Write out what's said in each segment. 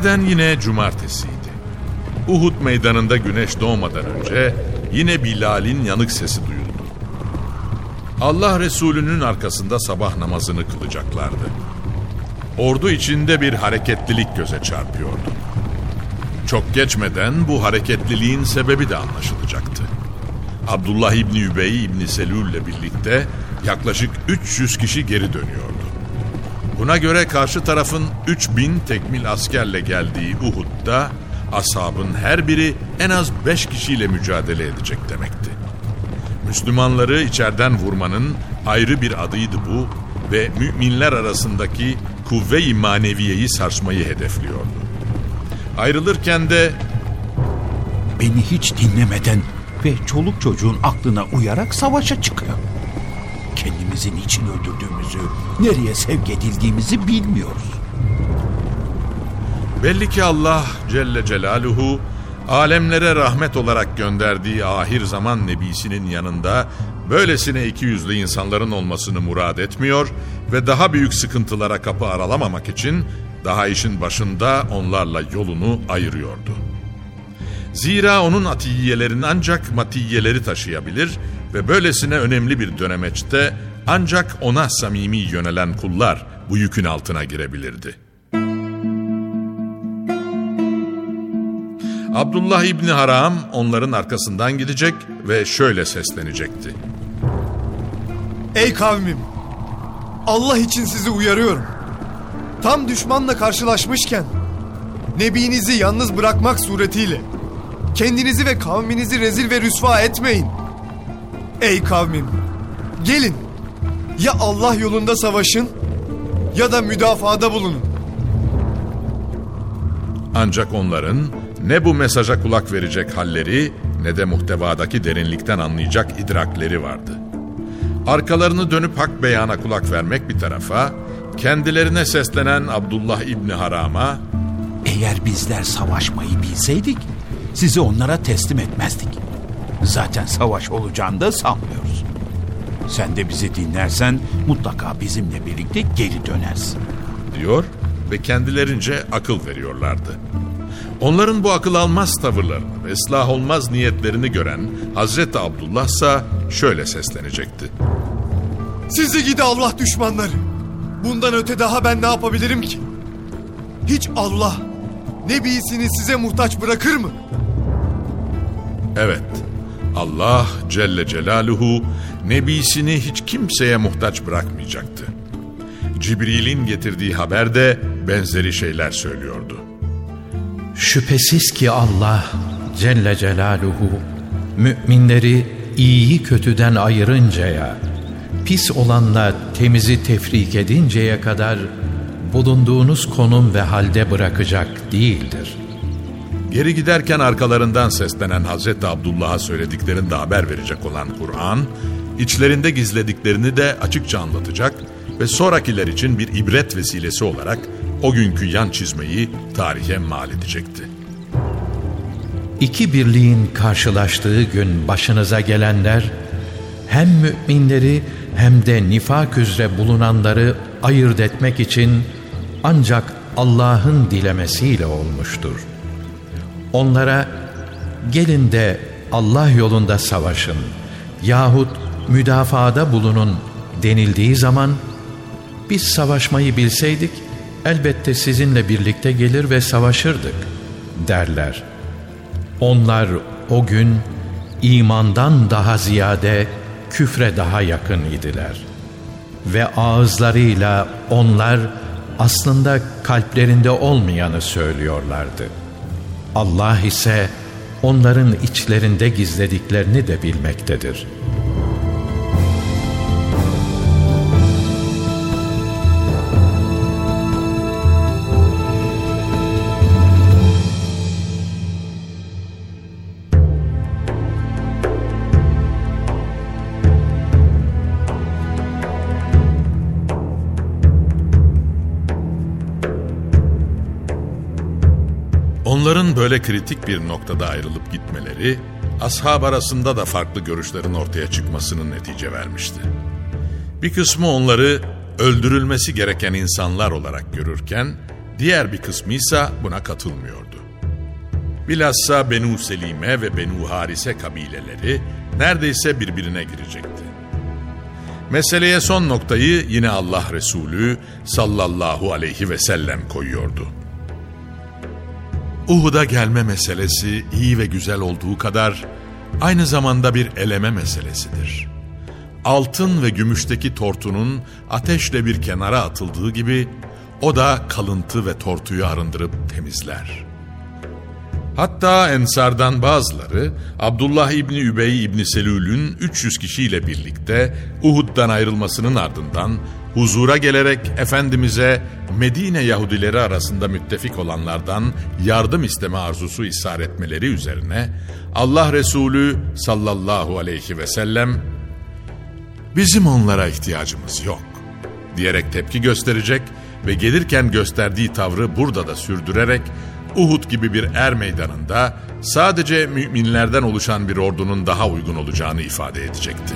Günlerden yine cumartesiydi. Uhud meydanında güneş doğmadan önce yine Bilal'in yanık sesi duyuldu. Allah Resulü'nün arkasında sabah namazını kılacaklardı. Ordu içinde bir hareketlilik göze çarpıyordu. Çok geçmeden bu hareketliliğin sebebi de anlaşılacaktı. Abdullah İbni Übey İbni Selül ile birlikte yaklaşık 300 kişi geri dönüyordu. Buna göre karşı tarafın 3000 tekmil askerle geldiği Uhud'da ashabın her biri en az 5 kişiyle mücadele edecek demekti. Müslümanları içeriden vurmanın ayrı bir adıydı bu ve müminler arasındaki kuvve-i maneviyeyi sarsmayı hedefliyordu. Ayrılırken de Beni hiç dinlemeden ve çoluk çocuğun aklına uyarak savaşa çıkıyor. Kendimizin için öldürdüğümüzü, nereye sevk edildiğimizi bilmiyoruz. belli ki Allah Celle Celaluhu alemlere rahmet olarak gönderdiği ahir zaman nebisinin yanında böylesine iki yüzlü insanların olmasını murad etmiyor ve daha büyük sıkıntılara kapı aralamamak için daha işin başında onlarla yolunu ayırıyordu. Zira onun atiyelerin ancak matiyeleri taşıyabilir ve böylesine önemli bir dönemeçte ancak ona samimi yönelen kullar bu yükün altına girebilirdi. Abdullah İbni Haram onların arkasından gidecek ve şöyle seslenecekti. Ey kavmim! Allah için sizi uyarıyorum. Tam düşmanla karşılaşmışken Nebinizi yalnız bırakmak suretiyle kendinizi ve kavminizi rezil ve rüsva etmeyin. Ey kavmim! Gelin! Ya Allah yolunda savaşın ya da müdafada bulunun. Ancak onların ne bu mesaja kulak verecek halleri ne de muhtevadaki derinlikten anlayacak idrakleri vardı. Arkalarını dönüp hak beyana kulak vermek bir tarafa, kendilerine seslenen Abdullah İbni Haram'a Eğer bizler savaşmayı bilseydik, sizi onlara teslim etmezdik. Zaten savaş olacağını da sanmıyoruz. Sen de bizi dinlersen mutlaka bizimle birlikte geri dönersin. diyor ve kendilerince akıl veriyorlardı. Onların bu akıl almaz tavırlarını ve ıslah olmaz niyetlerini gören Hazreti Abdullah ise şöyle seslenecekti. Sizi gidi Allah düşmanları. Bundan öte daha ben ne yapabilirim ki? Hiç Allah Nebisini size muhtaç bırakır mı? Evet, Allah Celle Celaluhu Nebisini hiç kimseye muhtaç bırakmayacaktı. Cibril'in getirdiği haber de benzeri şeyler söylüyordu. Şüphesiz ki Allah Celle Celaluhu müminleri iyiyi kötüden ayırıncaya, pis olanla temizi tefrik edinceye kadar bulunduğunuz konum ve halde bırakacak değildir. Geri giderken arkalarından seslenen Hazreti Abdullah'a söylediklerini de haber verecek olan Kur'an, içlerinde gizlediklerini de açıkça anlatacak ve sonrakiler için bir ibret vesilesi olarak o günkü yan çizmeyi tarihe mal edecekti. İki birliğin karşılaştığı gün başınıza gelenler, hem müminleri hem de nifak üzere bulunanları ayırt etmek için ancak Allah'ın dilemesiyle olmuştur. Onlara gelin de Allah yolunda savaşın yahut müdafaada bulunun denildiği zaman biz savaşmayı bilseydik elbette sizinle birlikte gelir ve savaşırdık derler. Onlar o gün imandan daha ziyade küfre daha yakın idiler. Ve ağızlarıyla onlar aslında kalplerinde olmayanı söylüyorlardı. Allah ise onların içlerinde gizlediklerini de bilmektedir.'' Onların böyle kritik bir noktada ayrılıp gitmeleri, ashab arasında da farklı görüşlerin ortaya çıkmasının netice vermişti. Bir kısmı onları öldürülmesi gereken insanlar olarak görürken, diğer bir kısmı ise buna katılmıyordu. Bilhassa Benu Selime ve Benu Harise kabileleri neredeyse birbirine girecekti. Meseleye son noktayı yine Allah Resulü sallallahu aleyhi ve sellem koyuyordu. Uhud'a gelme meselesi iyi ve güzel olduğu kadar aynı zamanda bir eleme meselesidir. Altın ve gümüşteki tortunun ateşle bir kenara atıldığı gibi o da kalıntı ve tortuyu arındırıp temizler. Hatta Ensardan bazıları Abdullah İbni Übey İbni Selül'ün 300 kişiyle birlikte Uhud'dan ayrılmasının ardından huzura gelerek Efendimiz'e Medine Yahudileri arasında müttefik olanlardan yardım isteme arzusu ishar etmeleri üzerine Allah Resulü sallallahu aleyhi ve sellem bizim onlara ihtiyacımız yok diyerek tepki gösterecek ve gelirken gösterdiği tavrı burada da sürdürerek Uhud gibi bir er meydanında sadece müminlerden oluşan bir ordunun daha uygun olacağını ifade edecekti.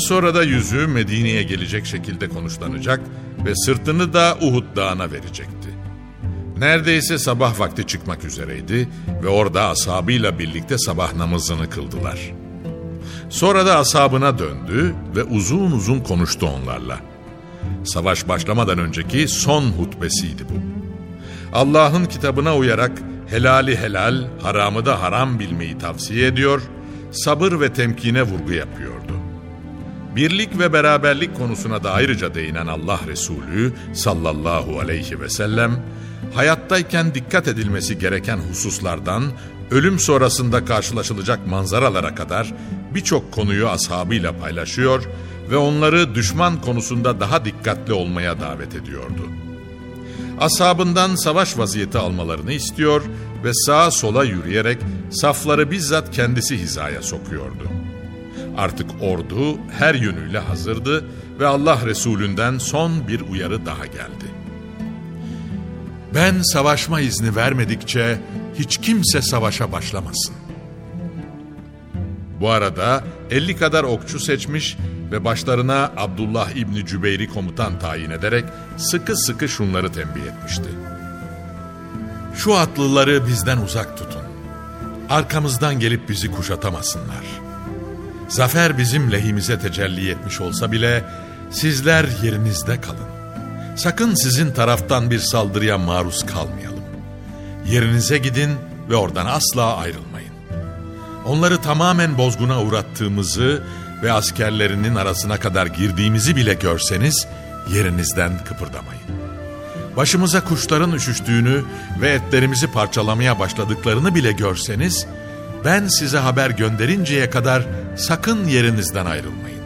Sonra da yüzü Medine'ye gelecek şekilde konuşlanacak ve sırtını da Uhud dağına verecekti. Neredeyse sabah vakti çıkmak üzereydi ve orada ashabıyla birlikte sabah namazını kıldılar. Sonra da ashabına döndü ve uzun uzun konuştu onlarla. Savaş başlamadan önceki son hutbesiydi bu. Allah'ın kitabına uyarak helali helal, haramı da haram bilmeyi tavsiye ediyor, sabır ve temkine vurgu yapıyordu. Birlik ve beraberlik konusuna da ayrıca değinen Allah Resulü sallallahu aleyhi ve sellem, hayattayken dikkat edilmesi gereken hususlardan ölüm sonrasında karşılaşılacak manzaralara kadar birçok konuyu ashabıyla paylaşıyor ve onları düşman konusunda daha dikkatli olmaya davet ediyordu. Ashabından savaş vaziyeti almalarını istiyor ve sağa sola yürüyerek safları bizzat kendisi hizaya sokuyordu. Artık ordu her yönüyle hazırdı ve Allah Resulünden son bir uyarı daha geldi. Ben savaşma izni vermedikçe hiç kimse savaşa başlamasın. Bu arada 50 kadar okçu seçmiş ve başlarına Abdullah İbni Cübeyr'i komutan tayin ederek sıkı sıkı şunları tembih etmişti. Şu atlıları bizden uzak tutun. Arkamızdan gelip bizi kuşatamasınlar. Zafer bizim lehimize tecelli etmiş olsa bile sizler yerinizde kalın. Sakın sizin taraftan bir saldırıya maruz kalmayalım. Yerinize gidin ve oradan asla ayrılmayın. Onları tamamen bozguna uğrattığımızı ve askerlerinin arasına kadar girdiğimizi bile görseniz yerinizden kıpırdamayın. başımıza kuşların üşüştüğünü ve etlerimizi parçalamaya başladıklarını bile görseniz, ben size haber gönderinceye kadar sakın yerinizden ayrılmayın.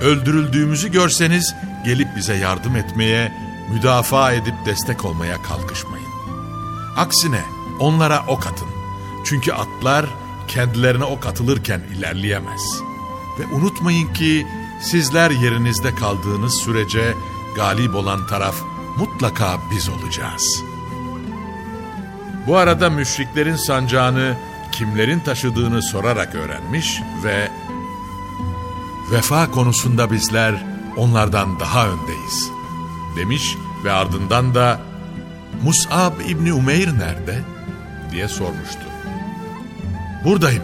Öldürüldüğümüzü görseniz gelip bize yardım etmeye, müdafaa edip destek olmaya kalkışmayın. Aksine onlara ok atın. Çünkü atlar kendilerine ok atılırken ilerleyemez. Ve unutmayın ki sizler yerinizde kaldığınız sürece galip olan taraf mutlaka biz olacağız. Bu arada müşriklerin sancağını kimlerin taşıdığını sorarak öğrenmiş ve vefa konusunda bizler onlardan daha öndeyiz demiş ve ardından da Mus'ab İbni Umeyr nerede diye sormuştu. Buradayım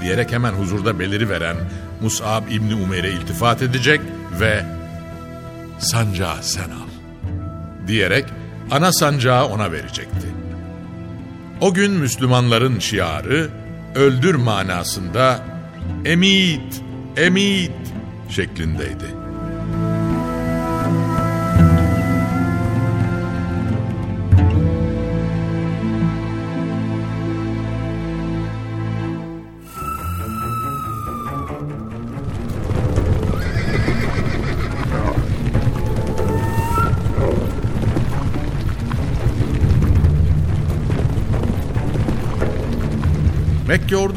diyerek hemen huzurda beliri veren Mus'ab İbni Umeyr'e iltifat edecek ve sancağı sen al diyerek ana sancağı ona verecekti. O gün Müslümanların şiarı öldür manasında emit, emit şeklindeydi.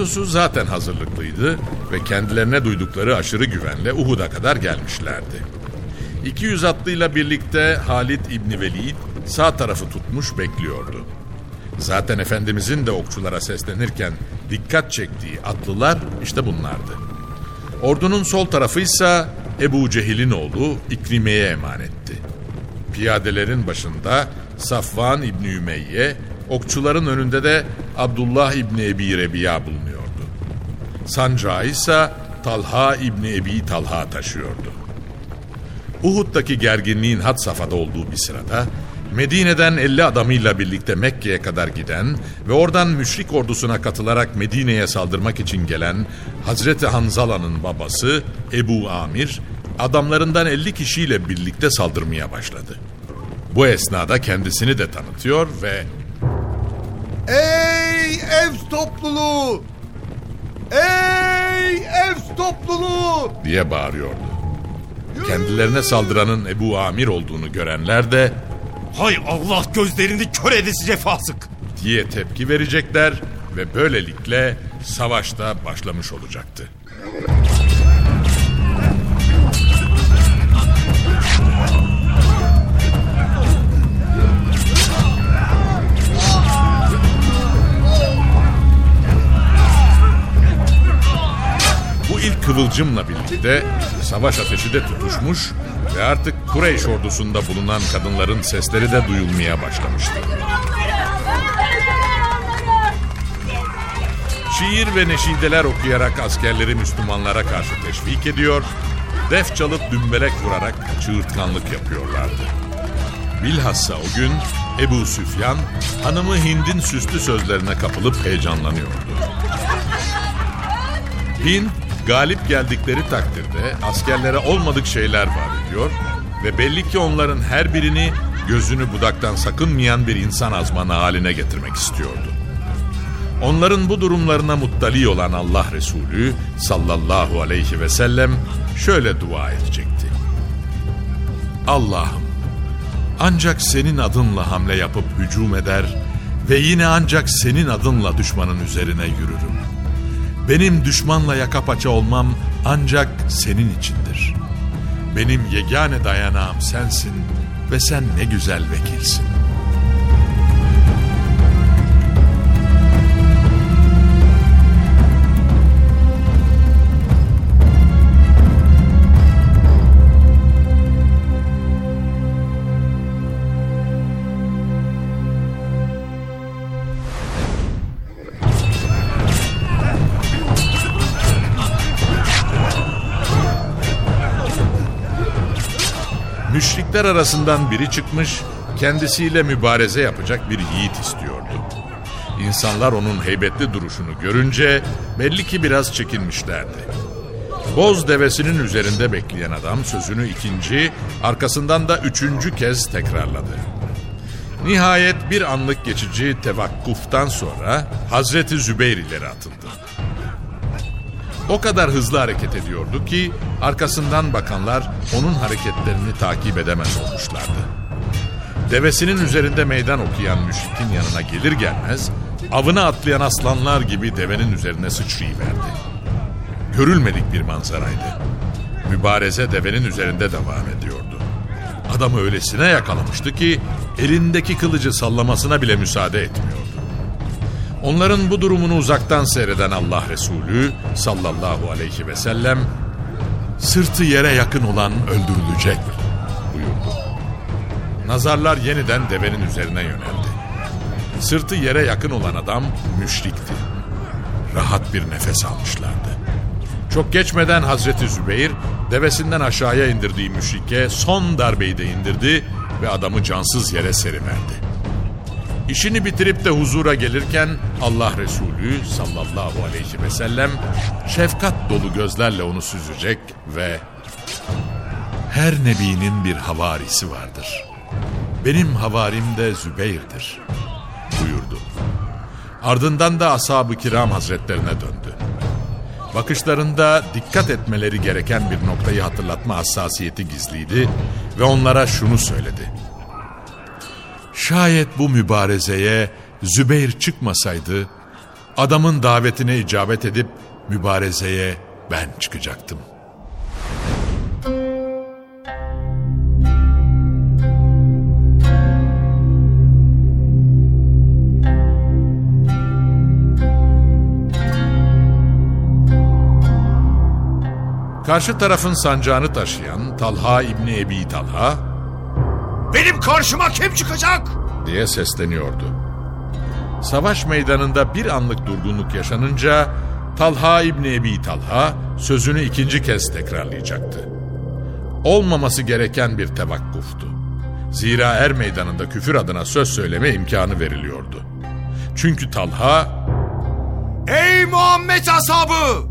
Ordusu zaten hazırlıklıydı ve kendilerine duydukları aşırı güvenle Uhud'a kadar gelmişlerdi. 200 atlıyla birlikte Halid İbni Velid sağ tarafı tutmuş bekliyordu. Zaten Efendimizin de okçulara seslenirken dikkat çektiği atlılar işte bunlardı. Ordunun sol tarafı ise Ebu Cehil'in oğlu İkrime'ye emanetti. Piyadelerin başında Safvan İbni Ümeyye, okçuların önünde de Abdullah İbni Ebi Rebiya bulunuyordu. Sancağı ise Talha İbni Ebi Talha taşıyordu. Uhud'daki gerginliğin had safhada olduğu bir sırada Medine'den 50 adamıyla birlikte Mekke'ye kadar giden ve oradan müşrik ordusuna katılarak Medine'ye saldırmak için gelen Hazreti Hanzala'nın babası Ebu Amir adamlarından 50 kişiyle birlikte saldırmaya başladı. Bu esnada kendisini de tanıtıyor ve Ey ev topluluğu! Ey ev topluluğu! diye bağırıyordu. Kendilerine saldıranın Ebu Amir olduğunu görenler de Hay Allah gözlerini kör edesice fasık. diye tepki verecekler ve böylelikle savaşta başlamış olacaktı. İlk kıvılcımla birlikte savaş ateşi de tutuşmuş ve artık Kureyş ordusunda bulunan kadınların sesleri de duyulmaya başlamıştı. Şiir ve neşideler okuyarak askerleri Müslümanlara karşı teşvik ediyor, def çalıp dümbelek vurarak çığırtkanlık yapıyorlardı. Bilhassa o gün Ebu Süfyan hanımı Hind'in süslü sözlerine kapılıp heyecanlanıyordu. Hind galip geldikleri takdirde askerlere olmadık şeyler vaat ediyor ve belli ki onların her birini gözünü budaktan sakınmayan bir insan azmanı haline getirmek istiyordu. Onların bu durumlarına muttali olan Allah Resulü sallallahu aleyhi ve sellem şöyle dua edecekti. Allah'ım ancak senin adınla hamle yapıp hücum eder ve yine ancak senin adınla düşmanın üzerine yürürüm. Benim düşmanla yaka paça olmam ancak senin içindir. Benim yegane dayanağım sensin ve sen ne güzel vekilsin. Müşrikler arasından biri çıkmış, kendisiyle mübareze yapacak bir yiğit istiyordu. İnsanlar onun heybetli duruşunu görünce belli ki biraz çekinmişlerdi. Boz devesinin üzerinde bekleyen adam sözünü ikinci, arkasından da üçüncü kez tekrarladı. Nihayet bir anlık geçici tevakkuftan sonra Hazreti Zübeyir ileri atıldı. O kadar hızlı hareket ediyordu ki arkasından bakanlar onun hareketlerini takip edemez olmuşlardı. Devesinin üzerinde meydan okuyan müşrikin yanına gelir gelmez avına atlayan aslanlar gibi devenin üzerine sıçrayıverdi. Görülmedik bir manzaraydı. Mübareze devenin üzerinde devam ediyordu. Adamı öylesine yakalamıştı ki elindeki kılıcı sallamasına bile müsaade etmiyordu. Onların bu durumunu uzaktan seyreden Allah Resulü sallallahu aleyhi ve sellem sırtı yere yakın olan öldürülecek buyurdu. Nazarlar yeniden devenin üzerine yöneldi. Sırtı yere yakın olan adam müşrikti. Rahat bir nefes almışlardı. Çok geçmeden Hazreti Zübeyir devesinden aşağıya indirdiği müşrike son darbeyi de indirdi ve adamı cansız yere seriverdi. İşini bitirip de huzura gelirken Allah Resulü sallallahu aleyhi ve sellem şefkat dolu gözlerle onu süzecek ve her nebinin bir havarisi vardır. Benim havarim de Zübeyir'dir buyurdu. Ardından da ashab-ı kiram hazretlerine döndü. Bakışlarında dikkat etmeleri gereken bir noktayı hatırlatma hassasiyeti gizliydi ve onlara şunu söyledi. Şayet bu mübarezeye Zübeyir çıkmasaydı, adamın davetine icabet edip mübarezeye ben çıkacaktım. Karşı tarafın sancağını taşıyan Talha İbni Ebi Talha Benim karşıma kim çıkacak? diye sesleniyordu. Savaş meydanında bir anlık durgunluk yaşanınca Talha İbni Ebi Talha sözünü ikinci kez tekrarlayacaktı. Olmaması gereken bir tevakkuftu. Zira er meydanında küfür adına söz söyleme imkanı veriliyordu. Çünkü Talha Ey Muhammed ashabı!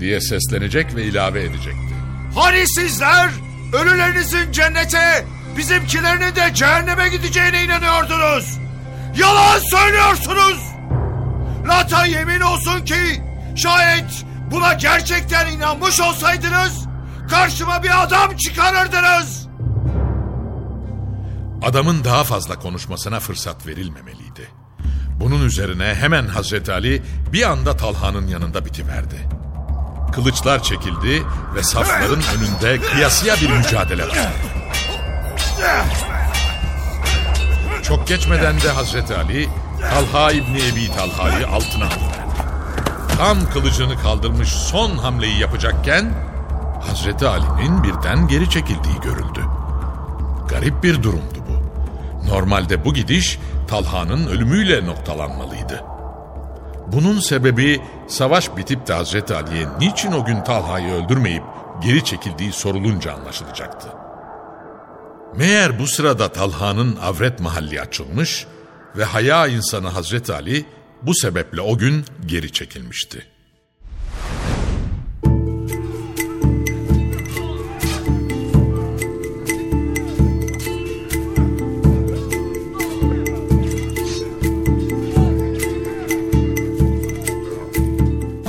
diye seslenecek ve ilave edecekti. Hani sizler ölülerinizin cennete, bizimkilerinin de cehenneme gideceğine inanıyordunuz? Yalan söylüyorsunuz! Lata yemin olsun ki şayet buna gerçekten inanmış olsaydınız karşıma bir adam çıkarırdınız. Adamın daha fazla konuşmasına fırsat verilmemeliydi. Bunun üzerine hemen Hazreti Ali bir anda Talha'nın yanında bitiverdi. Kılıçlar çekildi ve safların önünde kıyasıya bir mücadele başladı. Çok geçmeden de Hazreti Ali Talha İbni Ebi Talha'yı altına alıverdi. Tam kılıcını kaldırmış son hamleyi yapacakken Hazreti Ali'nin birden geri çekildiği görüldü. Garip bir durumdu bu. Normalde bu gidiş Talha'nın ölümüyle noktalanmalıydı. Bunun sebebi savaş bitip de Hazreti Ali'ye niçin o gün Talha'yı öldürmeyip geri çekildiği sorulunca anlaşılacaktı. Meğer bu sırada Talha'nın avret mahalli açılmış ve haya insanı Hazreti Ali bu sebeple o gün geri çekilmişti.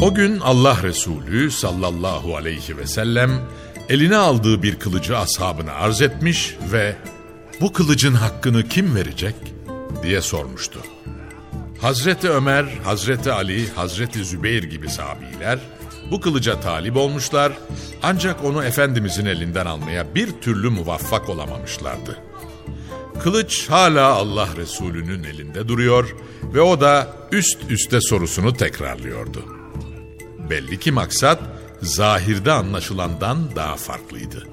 O gün Allah Resulü sallallahu aleyhi ve sellem eline aldığı bir kılıcı ashabına arz etmiş ve bu kılıcın hakkını kim verecek diye sormuştu. Hazreti Ömer, Hazreti Ali, Hazreti Zübeyir gibi sahabiler bu kılıca talip olmuşlar ancak onu Efendimizin elinden almaya bir türlü muvaffak olamamışlardı. Kılıç hala Allah Resulü'nün elinde duruyor ve o da üst üste sorusunu tekrarlıyordu. Belli ki maksat zahirde anlaşılandan daha farklıydı.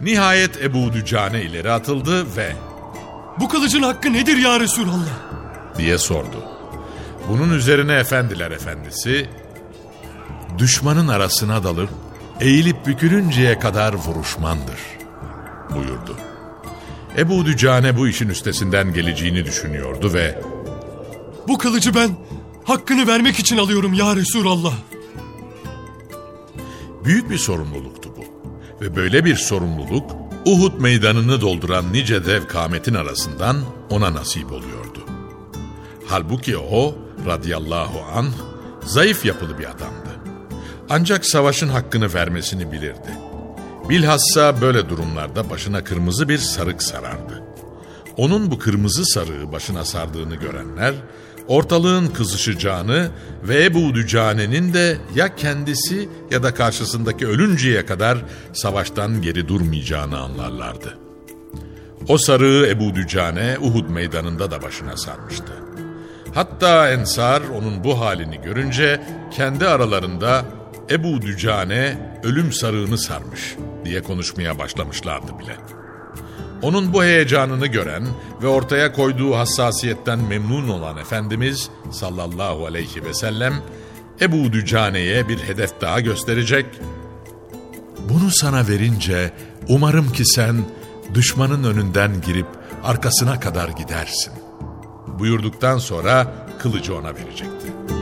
Nihayet Ebu Dücane ileri atıldı ve Bu kılıcın hakkı nedir ya Resulallah? diye sordu. Bunun üzerine efendiler efendisi düşmanın arasına dalıp eğilip bükülünceye kadar vuruşmandır buyurdu. Ebu Dücane bu işin üstesinden geleceğini düşünüyordu ve Bu kılıcı ben hakkını vermek için alıyorum ya Resulallah. Büyük bir sorumluluktu bu. Ve böyle bir sorumluluk Uhud meydanını dolduran nice dev kametin arasından ona nasip oluyordu. Halbuki o radıyallahu anh zayıf yapılı bir adamdı. Ancak savaşın hakkını vermesini bilirdi. Bilhassa böyle durumlarda başına kırmızı bir sarık sarardı. Onun bu kırmızı sarığı başına sardığını görenler, ortalığın kızışacağını ve Ebu Dücane'nin de ya kendisi ya da karşısındaki ölünceye kadar savaştan geri durmayacağını anlarlardı. O sarığı Ebu Dücane Uhud meydanında da başına sarmıştı. Hatta Ensar onun bu halini görünce kendi aralarında Ebu Dücane ölüm sarığını sarmış diye konuşmaya başlamışlardı bile. Onun bu heyecanını gören ve ortaya koyduğu hassasiyetten memnun olan Efendimiz sallallahu aleyhi ve sellem Ebu Dücane'ye bir hedef daha gösterecek. Bunu sana verince umarım ki sen düşmanın önünden girip arkasına kadar gidersin. Buyurduktan sonra kılıcı ona verecekti.